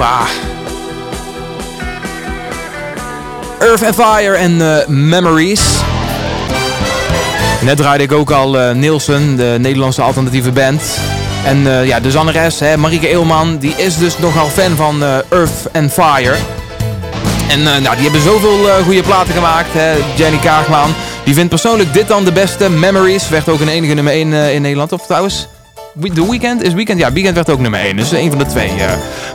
Ah. Earth and Fire en uh, Memories. Net draaide ik ook al uh, Nielsen, de Nederlandse alternatieve band. En uh, ja, de zangeres, hè, Eelman, die is dus nogal fan van Earth and Fire. En nou, die hebben zoveel goede platen gemaakt, hè. Jenny Kaagman. Die vindt persoonlijk dit dan de beste. Memories werd ook een enige nummer 1 in Nederland. Of trouwens, The Weekend is Weekend. Ja, Weekend werd ook nummer 1. Dus een van de twee. Uh.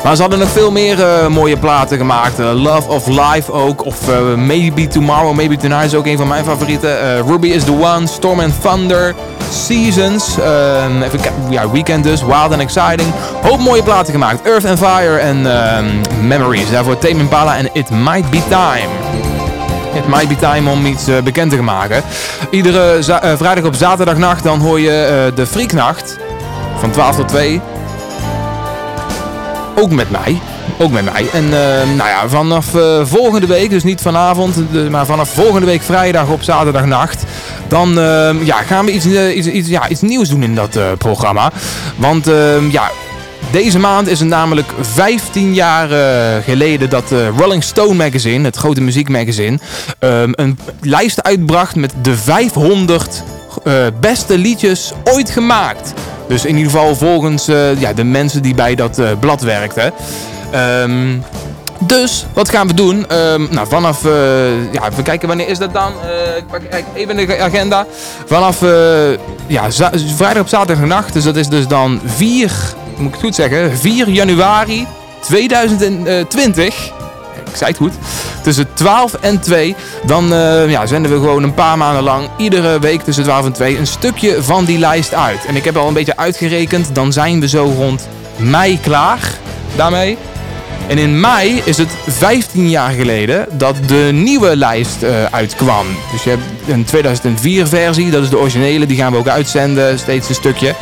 Maar ze hadden nog veel meer uh, mooie platen gemaakt. Uh, Love of Life ook. Of Maybe Tomorrow, Maybe Tonight is ook een van mijn favorieten. Ruby is the One. Storm and Thunder. Seasons. Ehm, even ja, Weekend dus. Wild and Exciting. Hoop mooie platen gemaakt. Earth and Fire en ehm, Memories. Daarvoor Tame Impala en It Might Be Time. It might be time om iets bekend te maken. Iedere vrijdag op zaterdagnacht dan hoor je de Freaknacht. Van 12 tot 2. Ook met mij. Ook met mij. En uh, nou ja, vanaf uh, volgende week, dus niet vanavond, maar vanaf volgende week vrijdag op zaterdagnacht. Dan uh, ja, gaan we iets, uh, iets, iets, ja, iets nieuws doen in dat programma. Want ehm, ja, deze maand is het namelijk 15 jaar geleden dat Rolling Stone Magazine, het grote muziekmagazine, een lijst uitbracht met de 500 beste liedjes ooit gemaakt. Dus in ieder geval volgens uh, ja, de mensen die bij dat uh, blad werkten. Um, dus, wat gaan we doen? Um, nou, vanaf, uh, ja, even kijken wanneer is dat dan? ik pak even de agenda. Vanaf, ja, vrijdag op zaterdagnacht, dus dat is dus dan 4, moet ik het goed zeggen, 4 januari 2020 zei het goed. Tussen 12 en 2. Dan uh, ja, zenden we gewoon een paar maanden lang iedere week tussen 12 en 2 een stukje van die lijst uit. En ik heb al een beetje uitgerekend. Dan zijn we zo rond mei klaar daarmee. En in mei is het 15 jaar geleden dat de nieuwe lijst eh, uitkwam. Dus je hebt een 2004 versie, dat is de originele, die gaan we ook uitzenden, steeds een stukje.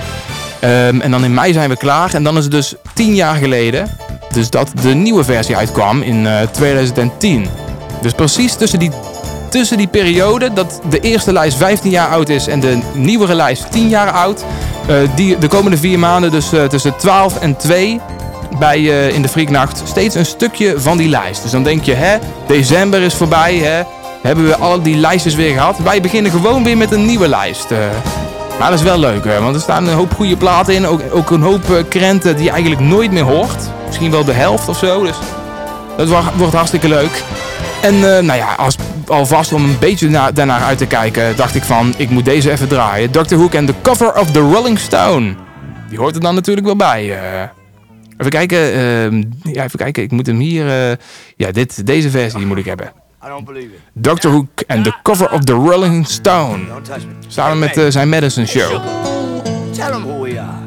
Ehm, en dan in mei zijn we klaar. En dan is het dus 10 jaar geleden dus dat de nieuwe versie uitkwam in eh, 2010. Dus precies tussen die, tussen die periode dat de eerste lijst 15 jaar oud is en de nieuwere lijst 10 jaar oud. eh, die, de komende vier maanden, dus eh, tussen 12 en 2 bij eh, in de Freaknacht, steeds een stukje van die lijst. Dus dan denk je, hè, december is voorbij, hè, hebben we al die lijstjes weer gehad. Wij beginnen gewoon weer met een nieuwe lijst. eh. maar dat is wel leuk, hè, want er staan een hoop goede platen in. Ook, ook een hoop eh, krenten die je eigenlijk nooit meer hoort. Misschien wel de helft of zo. Dus dat wordt hartstikke leuk. En eh, nou ja, als, alvast om een beetje na, daarnaar uit te kijken, dacht ik van, ik moet deze even draaien. Dr. Hook en The Cover of the Rolling Stone. Die hoort er dan natuurlijk wel bij. eh. Even kijken, ehm, ja, even kijken, ik moet hem hier, eh, ja, dit, deze versie moet ik hebben. I don't believe it. Dr. Hook en The Cover of the Rolling Stone. Samen met zijn Madison Show. Tell them who we are.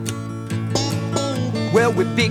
Well, we're big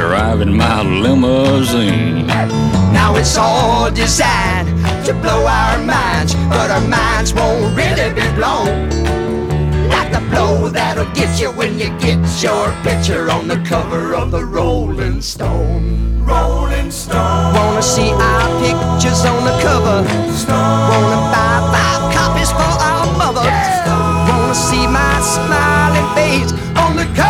daddy driving my limousine. Now it's all designed to blow our minds, but our minds won't really be blown. Like the blow that'll get you when you get your picture on the cover of the Rolling Stone. Rolling Stone. Wanna see our pictures on the cover? Stone. Wanna buy five copies for our mother? Wanna see my smiling face on the cover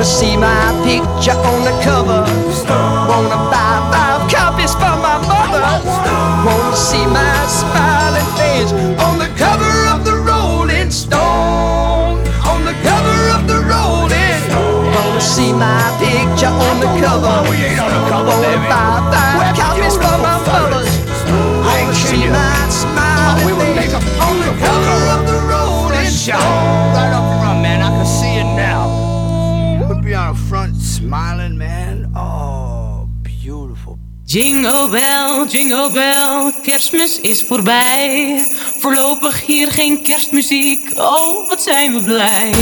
Wanna see my picture on the cover? Wanna buy five copies for my mother? Wanna see my smiling face on the cover of the Rolling Stone? On the cover of the Rolling Stone. Wanna see my picture on the cover? Oh, we ain't on the cover, Wanna buy five copies for my mother? I ain't See you. my smiling oh, We will make face on the cover of the Rolling Stone. Right up front, man. I can see it now. Smiling, man. Oh, beautiful. Jingle bell, jingle bell, kerstmis is voorbij. Voorlopig hier geen kerstmuziek, oh wat zijn we blij.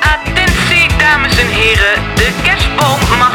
Attentie dames en heren, de kerstboom mag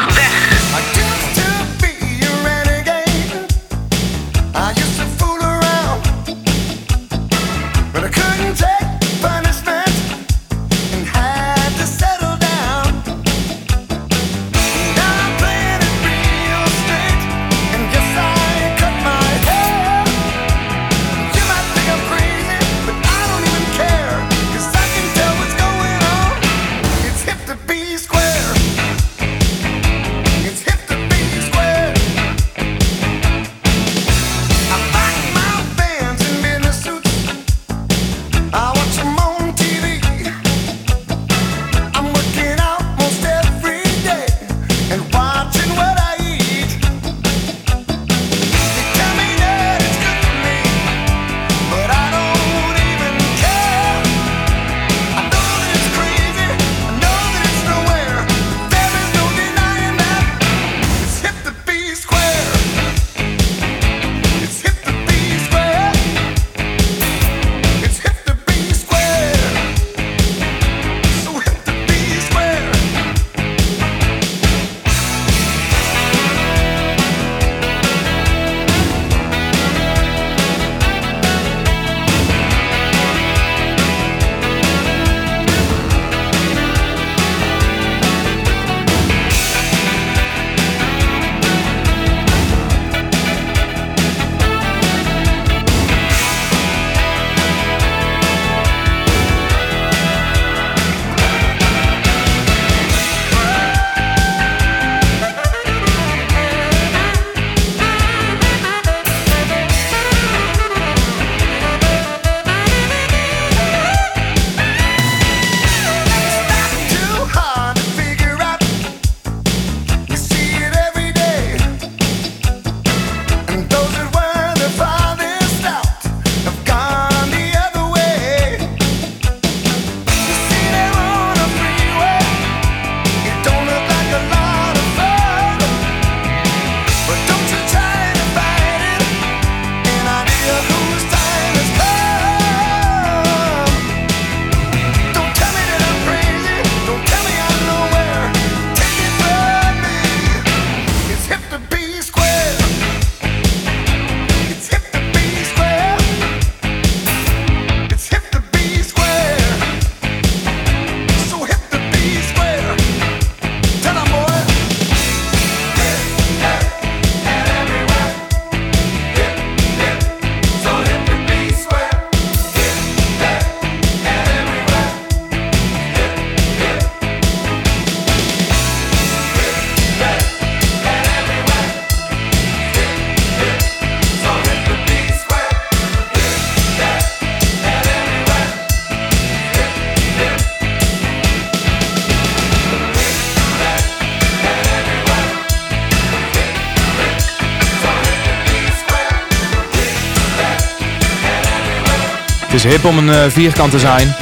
hip om een eh, vierkant te zijn.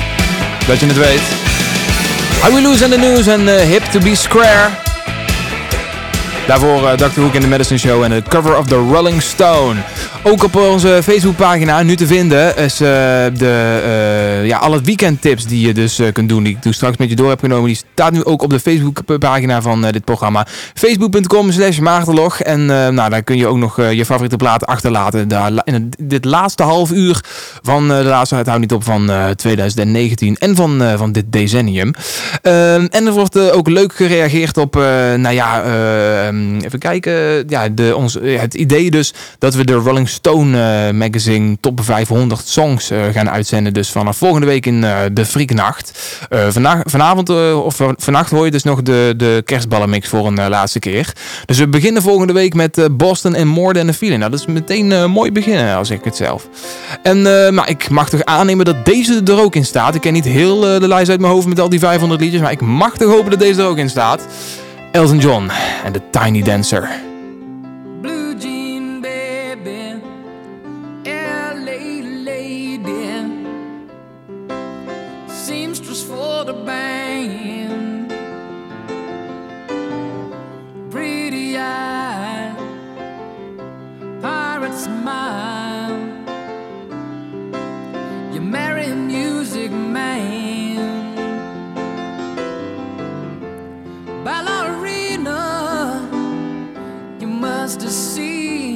Dat je het weet. How We Lose in the News en eh, Hip to Be Square. Daarvoor uh, Dr. Hoek in de Medicine Show en de cover of the Rolling Stone. Ook op onze Facebookpagina nu te vinden is de, uh, ja, alle weekendtips die je dus kunt doen. Die ik toen straks met je door heb genomen. Die staat nu ook op de Facebookpagina van dit programma. Facebook.com slash maagdelog. En nou, daar kun je ook nog je favoriete platen achterlaten. Daar, in het, dit laatste half uur van de laatste, het houdt niet op, van 2019 en van, van dit decennium. En er wordt ook leuk gereageerd op, nou ja Ehm, even kijken. Ja, de, ons, het idee dus dat we de Rolling Stone magazine top 500 songs gaan uitzenden. Dus vanaf volgende week in uh, de Frieknacht. Vandaag, vanavond of vannacht hoor je dus nog de, de kerstballenmix voor een laatste keer. Dus we beginnen volgende week met Boston en More Than a Feeling. Nou, dat is meteen mooi beginnen als ik het zelf. En maar ik mag toch aannemen dat deze er ook in staat. Ik ken niet heel de lijst uit mijn hoofd met al die 500 liedjes. Maar ik mag toch hopen dat deze er ook in staat. Elton John and the Tiny Dancer. Must have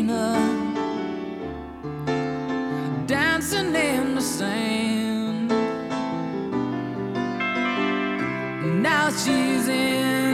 her dancing in the sand. Now she's in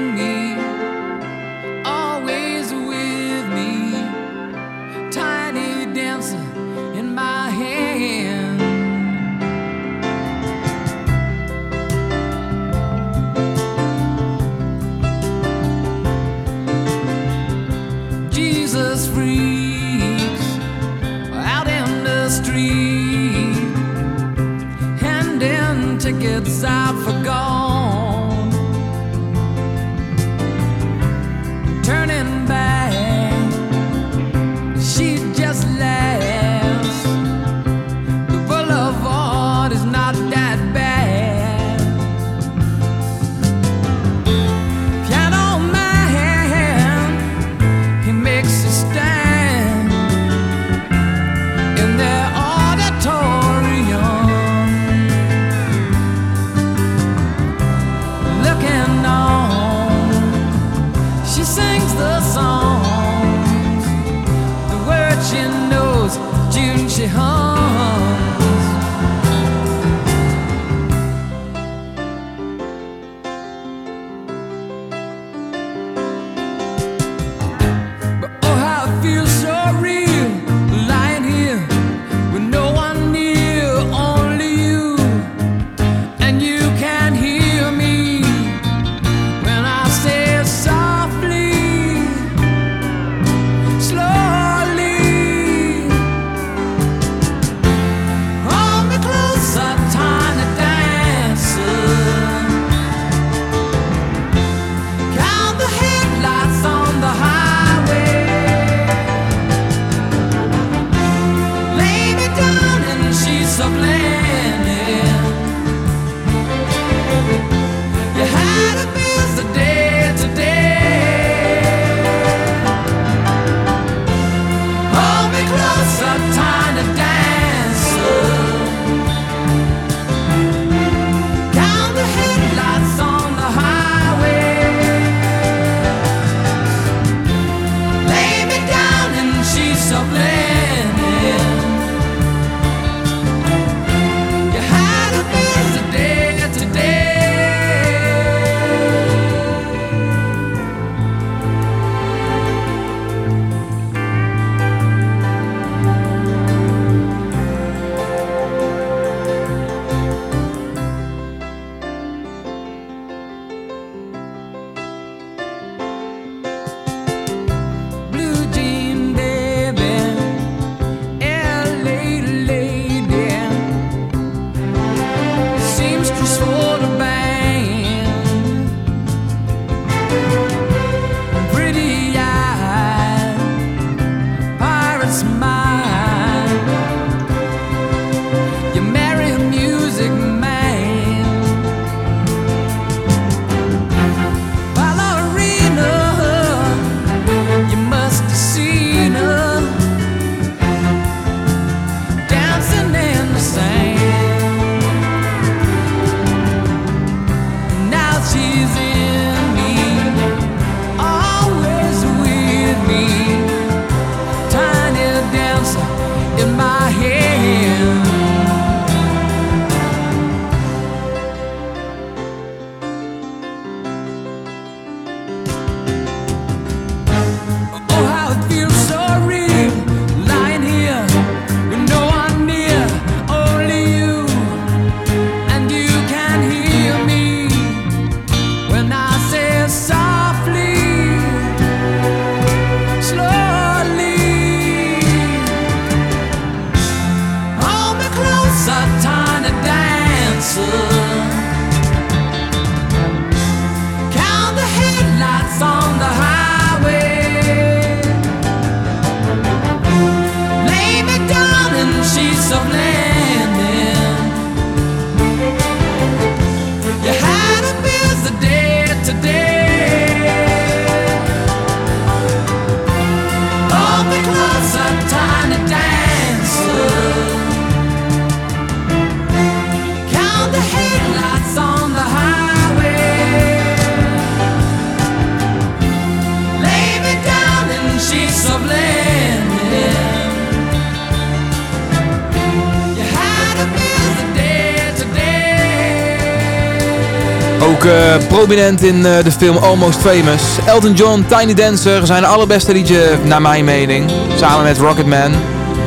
in eh, de film Almost Famous. Elton John, Tiny Dancer zijn de allerbeste liedje naar mijn mening. Samen met Rocketman.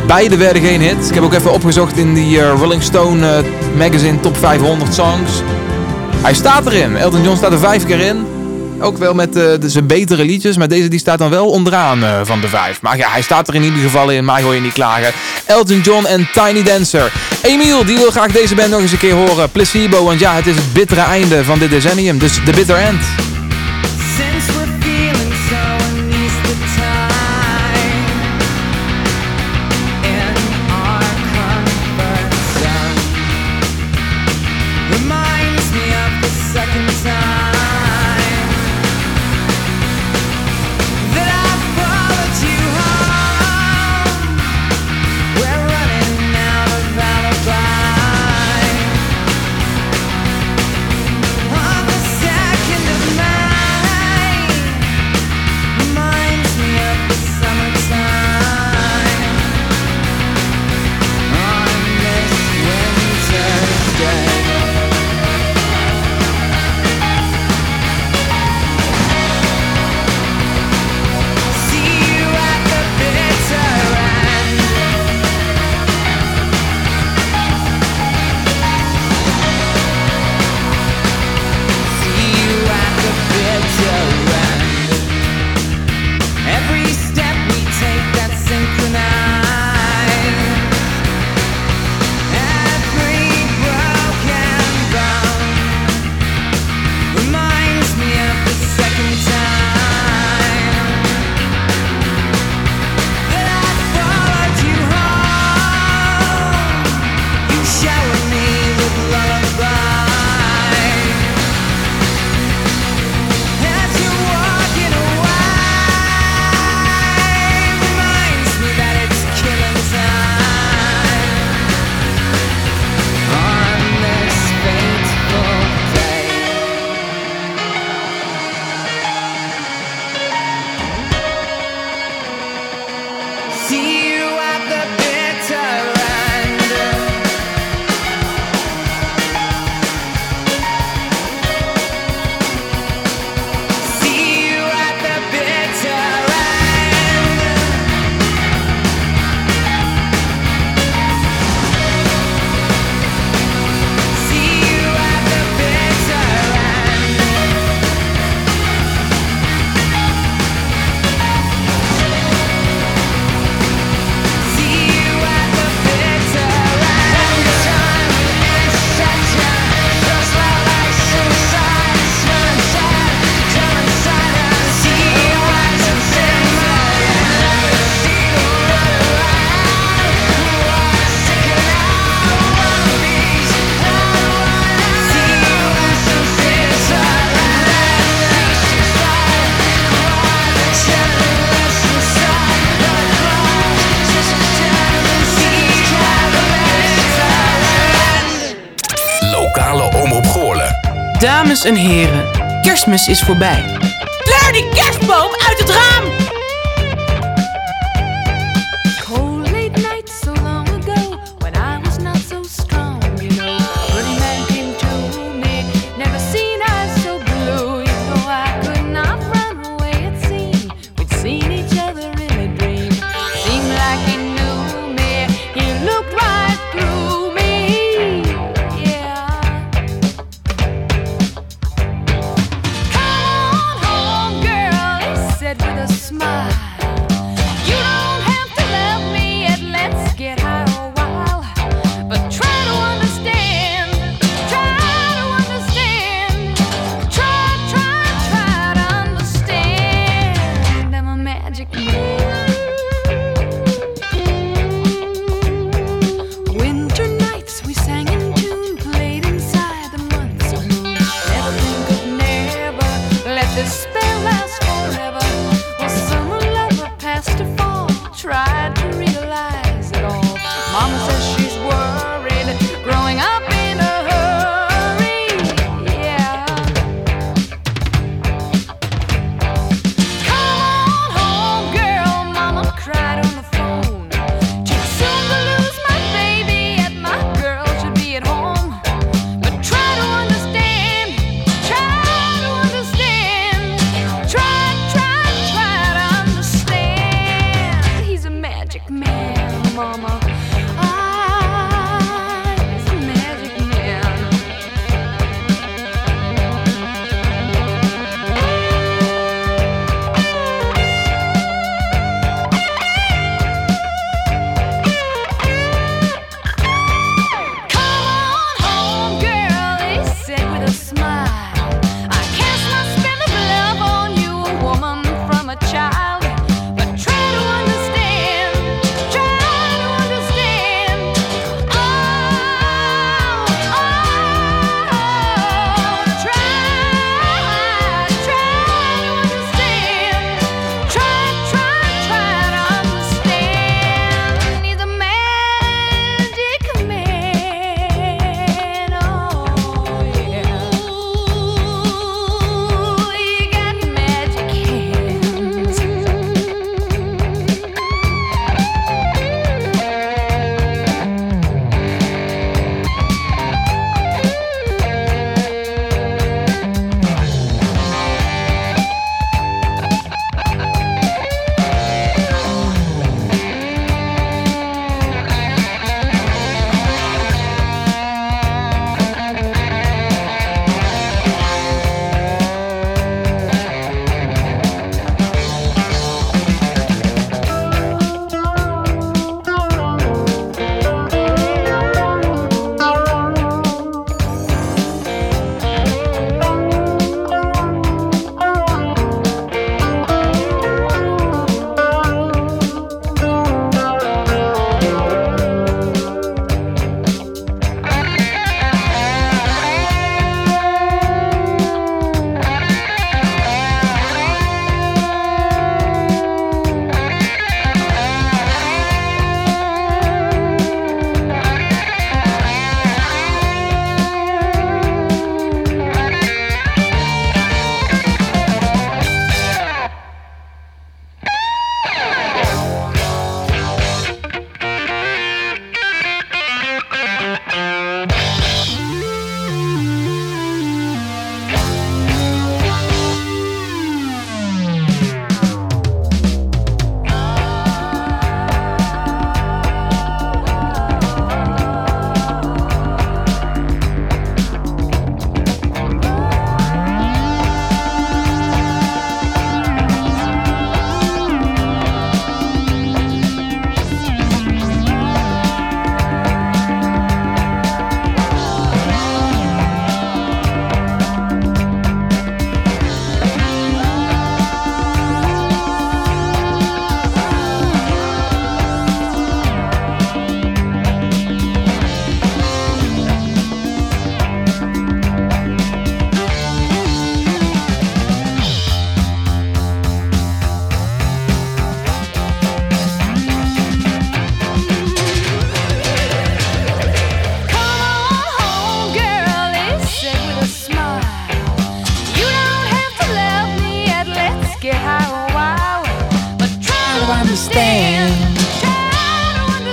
Beide werden geen hit. Ik heb ook even opgezocht in die eh, Rolling Stone eh, magazine top 500 songs. Hij staat erin. Elton John staat er vijf keer in. Ook wel met uh, zijn betere liedjes, maar deze die staat dan wel onderaan eh, van de vijf. Maar ja, hij staat er in ieder geval in, maar hoor je niet klagen. Elton John en Tiny Dancer. Emiel, die wil graag deze band nog eens een keer horen. Placebo, want ja, het is het bittere einde van dit decennium, dus The Bitter End. Dames en heren, kerstmis is voorbij. Kleur die kerstboom uit het raam!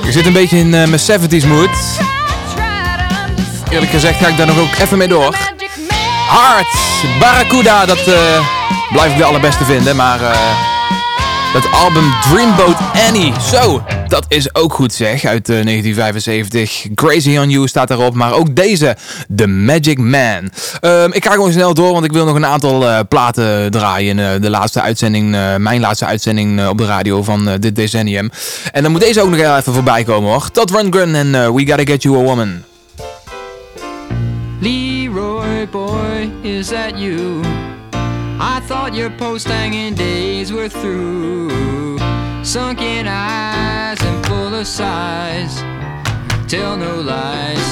Ik zit een beetje in eh, mijn 70s mood. Eerlijk gezegd ga ik daar nog ook even mee door. Hard, Barracuda, dat eh, blijf ik de allerbeste vinden. Maar eh, dat album Dreamboat Annie, zo, dat is ook goed zeg, uit eh, 1975. Crazy on You staat daarop, maar ook deze, The Magic Man. Ehm, ik ga gewoon snel door, want ik wil nog een aantal eh, platen draaien. eh, de laatste uitzending, eh, mijn laatste uitzending eh, op de radio van eh, dit decennium. En dan moet deze ook nog even voorbij komen hoor. Tot Run en eh, We Gotta Get You a Woman. Boy, is that you? I thought your post hanging days were through. Sunken eyes and full of sighs. Tell no lies.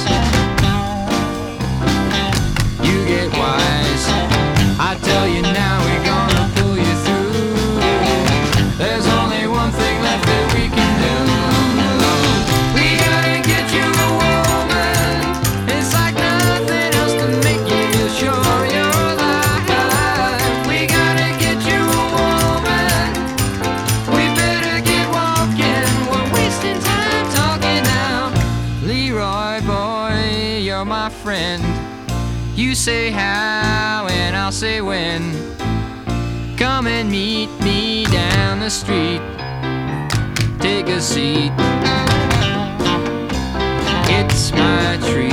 You get wise. I tell you now, we're gonna You say how and I'll say when. Come and meet me down the street. Take a seat. It's my treat.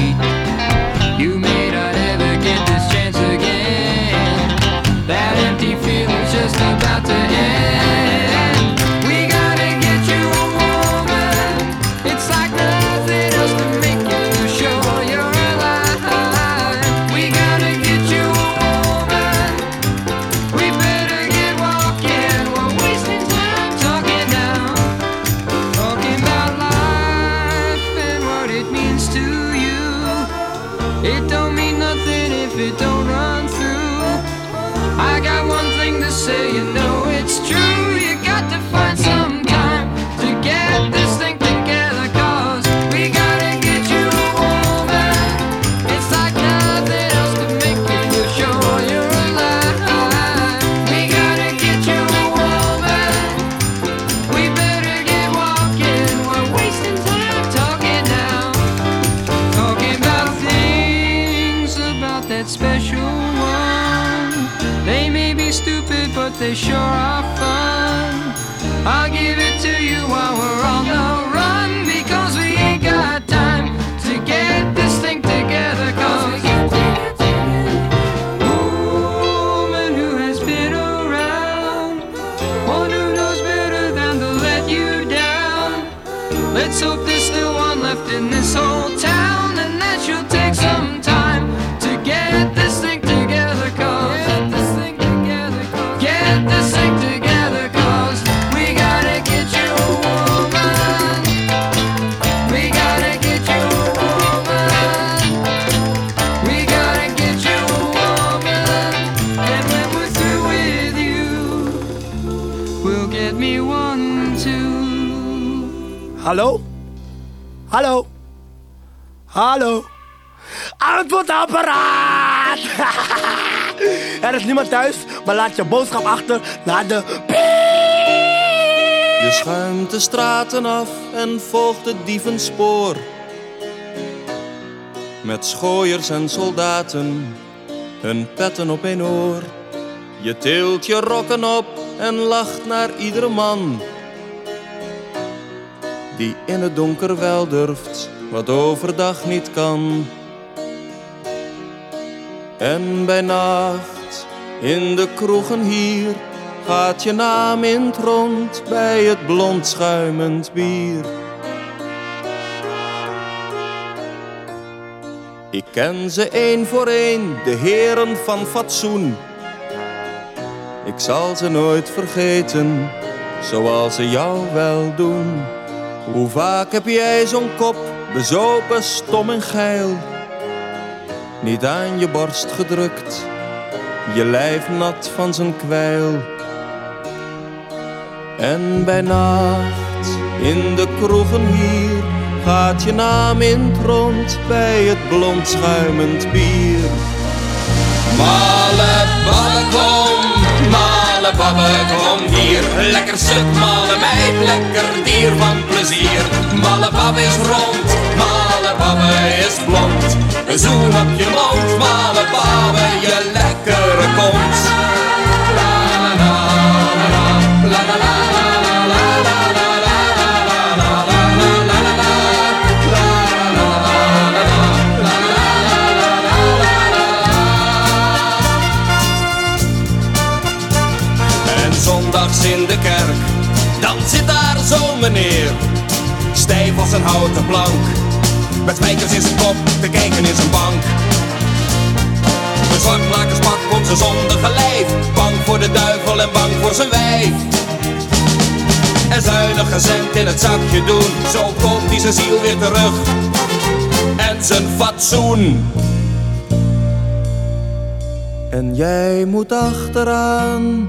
Hallo? Hallo? Hallo? Antwoordapparaat! er is niemand thuis, maar laat je boodschap achter naar de Je schuimt de straten af en volgt het dievenspoor. Met schooiers en soldaten, hun petten op een oor. Je tilt je rokken op en lacht naar iedere man. Die in het donker wel durft, wat overdag niet kan. En bij nacht, in de kroegen hier, gaat je naam in het rond bij het blond schuimend bier. Ik ken ze één voor één, de heren van fatsoen. Ik zal ze nooit vergeten, zoals ze jou wel doen. Hoe vaak heb jij zo'n kop, bezopen, stom en geil, niet aan je borst gedrukt, je lijf nat van zijn kwijl. En bij nacht, in de kroegen hier, gaat je naam in rond bij het blond schuimend bier. Malle balkon, malle Malle babbe, kom hier. Lekker stuk, malle meid, lekker dier van plezier. Malle babbe is rond, malle babbe is blond. Zoen op je mond, malle babbe, je lekkere kont. Meneer. Stijf als een houten plank, met spijkers in zijn kop, te kijken in zijn bank. Een zwartlakerspak om zijn zondige lijf, bang voor de duivel en bang voor zijn wijf. En zuinige cent in het zakje doen, zo koopt hij zijn ziel weer terug. En zijn fatsoen. En jij moet achteraan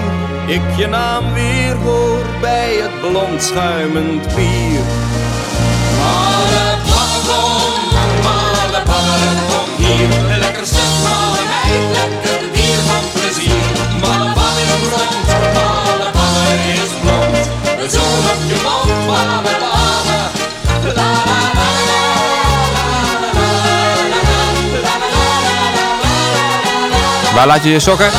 ik je naam weer hoor bij het blond schuimend bier. Malle babbe, kom, hier. Lekker stuk, malle lekker dier van plezier. Babbe is malle babbe is blond. Een op je mond, la la Waar laat je je sokken?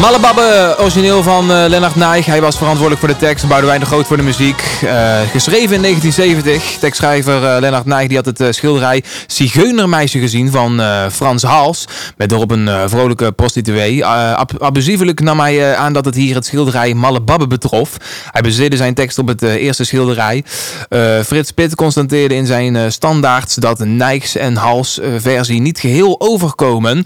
Mallebabbe, origineel van eh, Lennart Nijg. Hij was verantwoordelijk voor de tekst, Boudewijn de Groot voor de muziek. Eh, geschreven in 1970. Tekstschrijver eh, Lennart Nijg die had het schilderij Zigeunermeisje gezien van Frans Hals. Met erop een vrolijke prostituee. Ab- abusievelijk nam hij aan dat het hier het schilderij Mallebabbe betrof. Hij baseerde zijn tekst op het eerste schilderij. Frits Pitt constateerde in zijn standaards dat Nijgs en Hals versie niet geheel overkomen.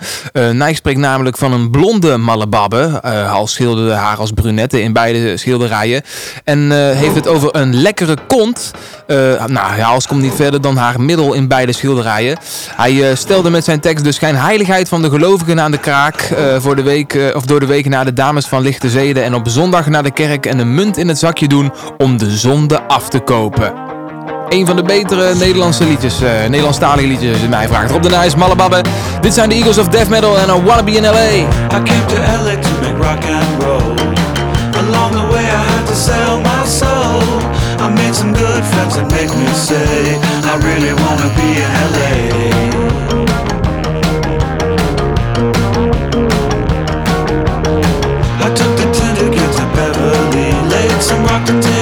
Nijg spreekt namelijk van een blonde Mallebabbe. Eh Hals schilderde haar als brunette in beide schilderijen. En eh, heeft het over een lekkere kont. Eh, nou, Hals komt niet verder dan haar middel in beide schilderijen. Hij stelde met zijn tekst de schijnheiligheid van de gelovigen aan de kraak. voor de week, of door de week naar de dames van lichte zeden. En op zondag naar de kerk en een munt in het zakje doen om de zonde af te kopen. Een van de betere Nederlandse liedjes, eh Nederlandstalige liedjes je mij vraagt. Rob de Nijs, Mallebabbe. Dit zijn de Eagles of Death Metal en I Wanna Be in L.A. I came to LA to make rock and roll. Along the way, I had to sell my soul. I made some good friends that make me say, I really wanna be in LA. I took the 10 to get to Beverly, laid some rock to tape,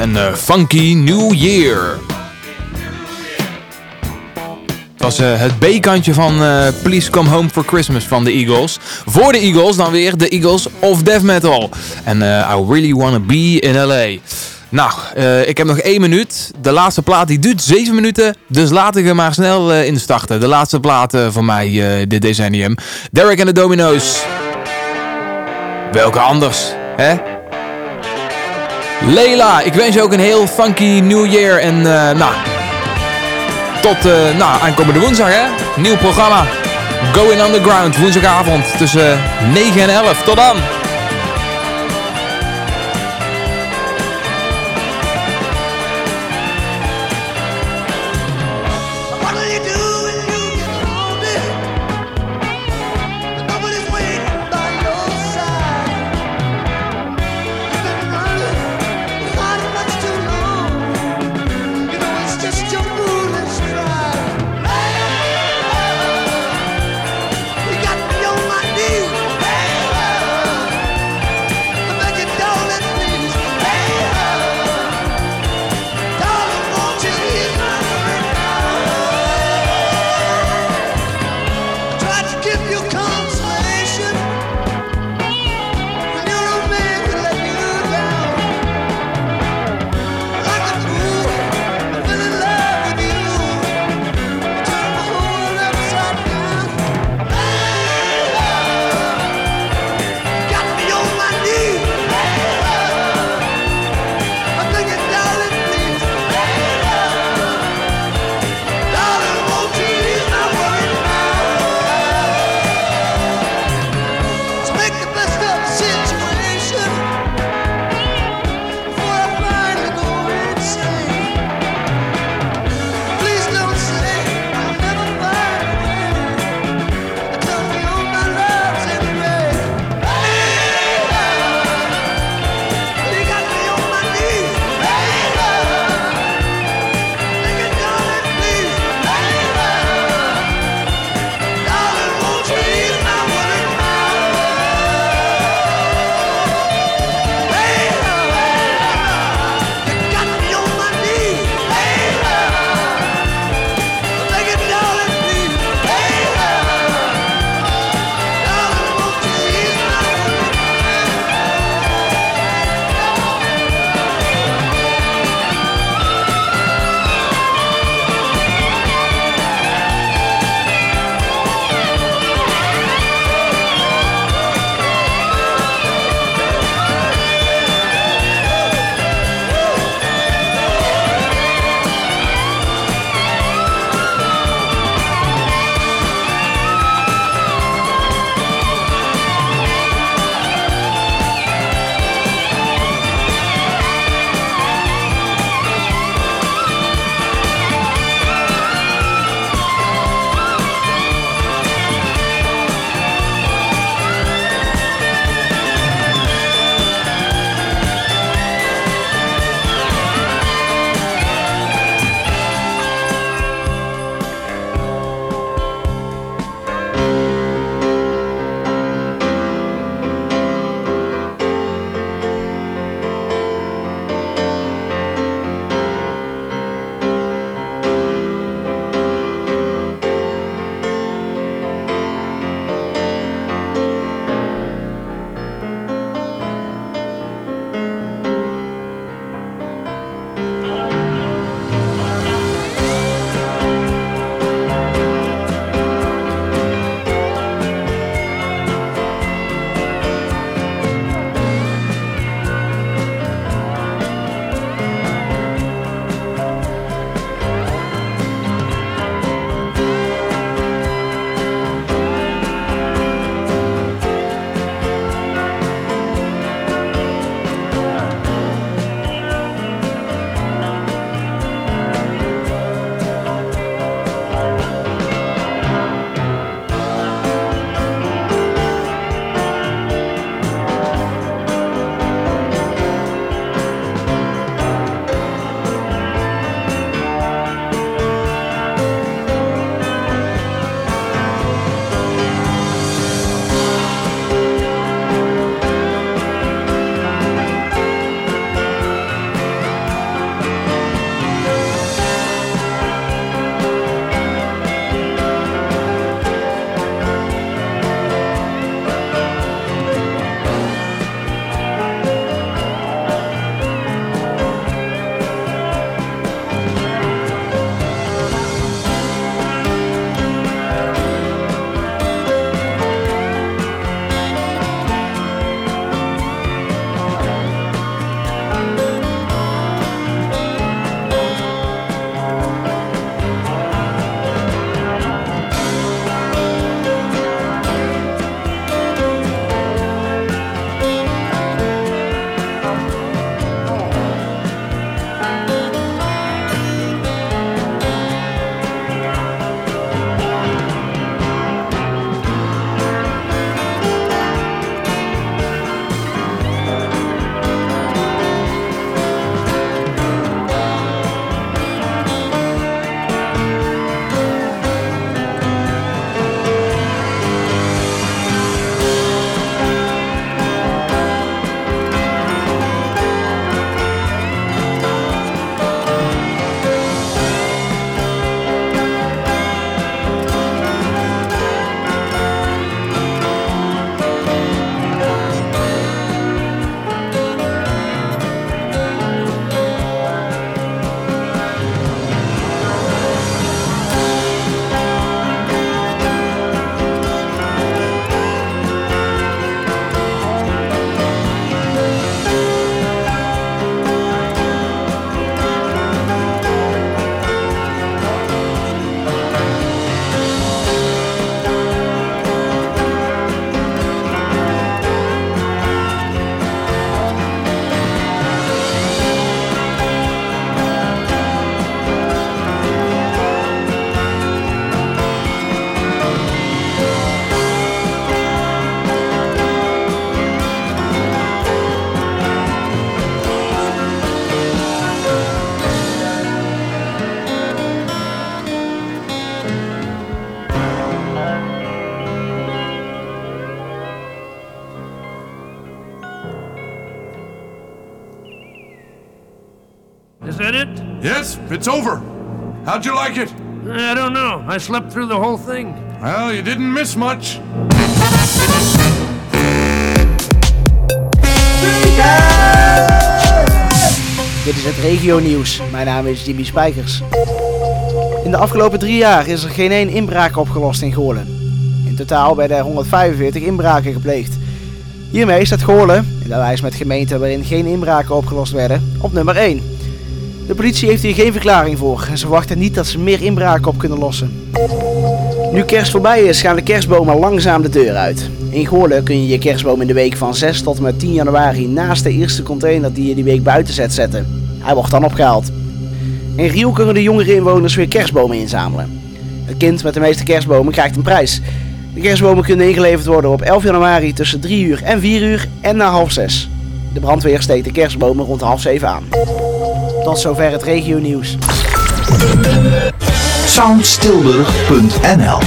en eh, Funky New Year. Het was eh, het B-kantje van eh, Please Come Home for Christmas van de Eagles. Voor de Eagles dan weer de Eagles of Death Metal. En I Really Wanna Be in L.A. Nou, ik heb nog één minuut. De laatste plaat die duurt zeven minuten. Dus laten we maar snel instarten. De laatste plaat van mij dit decennium. Derek en de Domino's. Welke anders, hè? Leila, ik wens je ook een heel funky new year. En uh, nou, tot uh, nou, aankomende woensdag hè. Nieuw programma. Going Underground, woensdagavond tussen 9 en 11. Tot dan! Yes, it's over. How'd you like it? I don't know. I slept through the whole thing. Well, you didn't miss much. Dit is het regionieuws. Mijn naam is Jimmy Spijkers. In de afgelopen drie jaar is er geen één inbraak opgelost in Goorlen. In totaal werden er 145 inbraken gepleegd. Hiermee staat Goorlen, in de lijst met gemeenten waarin geen inbraken opgelost werden, op nummer 1. De politie heeft hier geen verklaring voor en ze verwachten niet dat ze meer inbraken op kunnen lossen. Nu kerst voorbij is, gaan de kerstbomen langzaam de deur uit. In Goorlen kun je je kerstboom in de week van 6 tot en met 10 januari naast de eerste container die je die week buiten zet zetten. Hij wordt dan opgehaald. In Riel kunnen de jongere inwoners weer kerstbomen inzamelen. Het kind met de meeste kerstbomen krijgt een prijs. De kerstbomen kunnen ingeleverd worden op 11 januari tussen 3 uur en 4 uur en na half 6. De brandweer steekt de kerstbomen rond half 7 aan. Tot zover het regionieuws. Soundstilburg.nl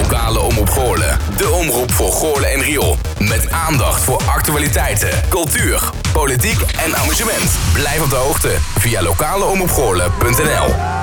Lokale Omroep Goorlen. De omroep voor Goorlen en Riool. Met aandacht voor actualiteiten, cultuur, politiek en amusement. Blijf op de hoogte via lokaleomroepgoorlen.nl